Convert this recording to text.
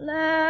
来